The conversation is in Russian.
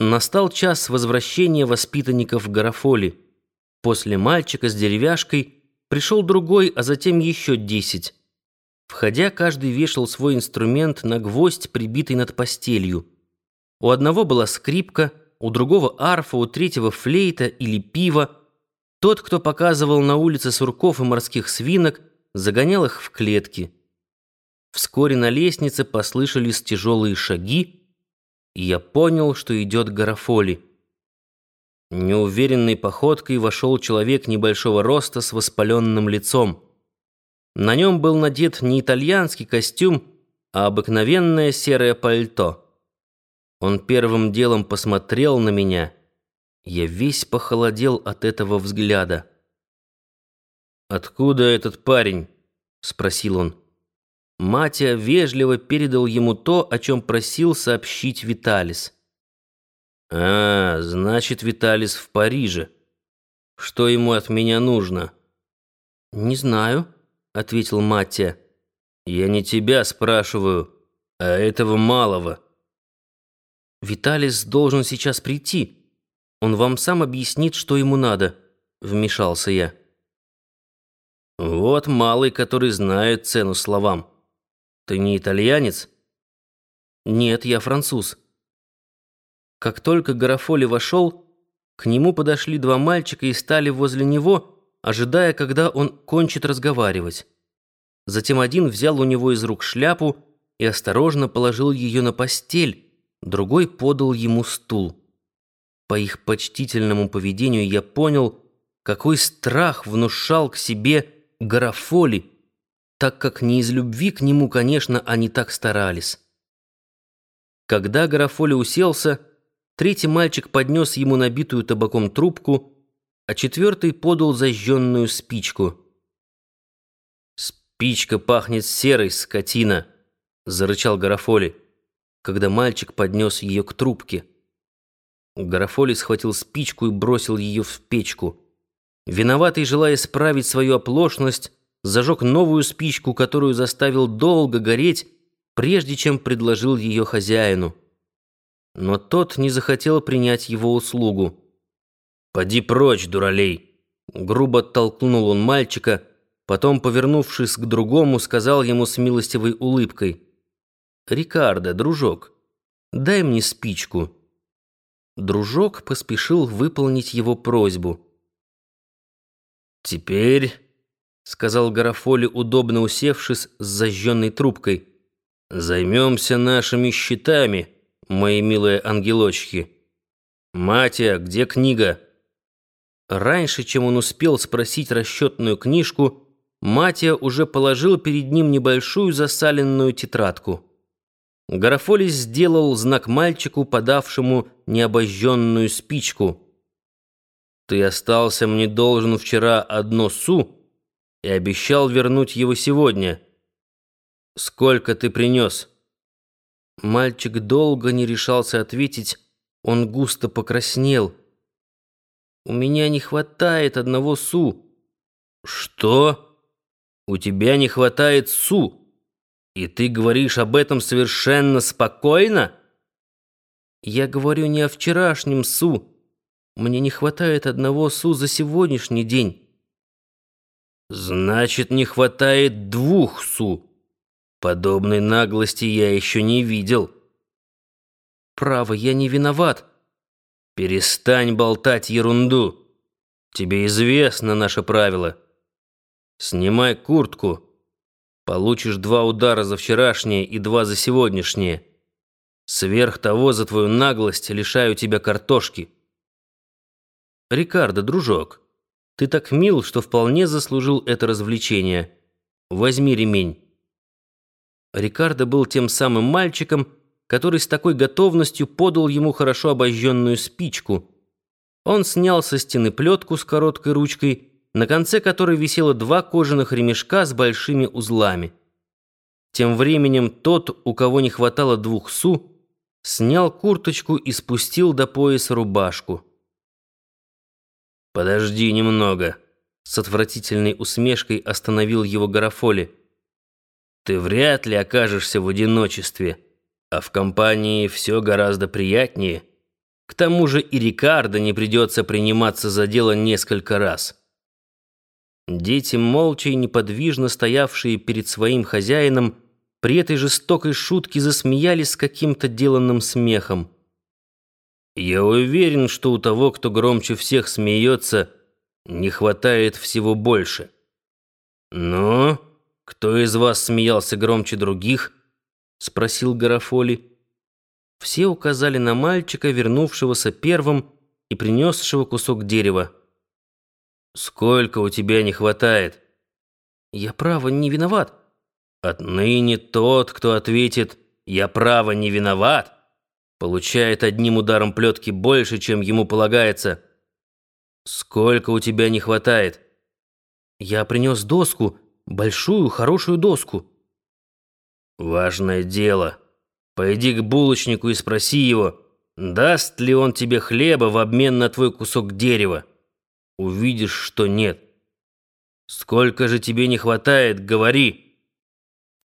Настал час возвращения воспитанников Гарафоли. После мальчика с деревяшкой пришел другой, а затем еще десять. Входя, каждый вешал свой инструмент на гвоздь, прибитый над постелью. У одного была скрипка, у другого арфа, у третьего флейта или пиво. Тот, кто показывал на улице сурков и морских свинок, загонял их в клетки. Вскоре на лестнице послышались тяжелые шаги, и я понял, что идет Гарафоли. Неуверенной походкой вошел человек небольшого роста с воспаленным лицом. На нем был надет не итальянский костюм, а обыкновенное серое пальто. Он первым делом посмотрел на меня. Я весь похолодел от этого взгляда. «Откуда этот парень?» — спросил он. Матя вежливо передал ему то, о чем просил сообщить Виталис. «А, значит, Виталис в Париже. Что ему от меня нужно?» «Не знаю», — ответил Матя. «Я не тебя спрашиваю, а этого малого». «Виталис должен сейчас прийти. Он вам сам объяснит, что ему надо», — вмешался я. «Вот малый, который знает цену словам». Ты не итальянец? Нет, я француз. Как только Гарафоли вошел, к нему подошли два мальчика и стали возле него, ожидая, когда он кончит разговаривать. Затем один взял у него из рук шляпу и осторожно положил ее на постель, другой подал ему стул. По их почтительному поведению я понял, какой страх внушал к себе Гарафоли, так как не из любви к нему, конечно, они так старались. Когда Гарафоли уселся, третий мальчик поднес ему набитую табаком трубку, а четвертый подал зажженную спичку. «Спичка пахнет серой, скотина!» — зарычал Гарафоли, когда мальчик поднес ее к трубке. Гарафоли схватил спичку и бросил ее в печку. Виноватый, желая исправить свою оплошность, зажег новую спичку, которую заставил долго гореть, прежде чем предложил ее хозяину. Но тот не захотел принять его услугу. «Поди прочь, дуралей!» Грубо толкнул он мальчика, потом, повернувшись к другому, сказал ему с милостивой улыбкой. «Рикардо, дружок, дай мне спичку». Дружок поспешил выполнить его просьбу. «Теперь...» сказал Гарафоли, удобно усевшись с зажженной трубкой. Займемся нашими счетами, мои милые ангелочки. Матя, где книга? Раньше, чем он успел спросить расчетную книжку, Матя уже положил перед ним небольшую засаленную тетрадку. Гарафоли сделал знак мальчику, подавшему необожженную спичку. «Ты остался мне должен вчера одно су», и обещал вернуть его сегодня. Сколько ты принес?» Мальчик долго не решался ответить, он густо покраснел. «У меня не хватает одного су». «Что? У тебя не хватает су? И ты говоришь об этом совершенно спокойно?» «Я говорю не о вчерашнем су. Мне не хватает одного су за сегодняшний день». Значит, не хватает двух су. Подобной наглости я еще не видел. Право, я не виноват. Перестань болтать ерунду. Тебе известно наше правило. Снимай куртку. Получишь два удара за вчерашнее и два за сегодняшнее. Сверх того, за твою наглость лишаю тебя картошки. Рикардо, дружок, ты так мил, что вполне заслужил это развлечение. Возьми ремень». Рикардо был тем самым мальчиком, который с такой готовностью подал ему хорошо обожженную спичку. Он снял со стены плетку с короткой ручкой, на конце которой висело два кожаных ремешка с большими узлами. Тем временем тот, у кого не хватало двух су, снял курточку и спустил до пояса рубашку. «Подожди немного», — с отвратительной усмешкой остановил его Гарафоли. «Ты вряд ли окажешься в одиночестве, а в компании все гораздо приятнее. К тому же и Рикардо не придется приниматься за дело несколько раз. Дети, молча и неподвижно стоявшие перед своим хозяином, при этой жестокой шутке засмеялись с каким-то деланным смехом. Я уверен, что у того, кто громче всех смеется, не хватает всего больше. Но кто из вас смеялся громче других? спросил Гарафоли. Все указали на мальчика, вернувшегося первым и принесшего кусок дерева. Сколько у тебя не хватает? Я право не виноват. Отныне тот, кто ответит «я право не виноват», получает одним ударом плетки больше, чем ему полагается. Сколько у тебя не хватает? Я принес доску, большую, хорошую доску. Важное дело. Пойди к булочнику и спроси его, даст ли он тебе хлеба в обмен на твой кусок дерева увидишь, что нет. Сколько же тебе не хватает, говори.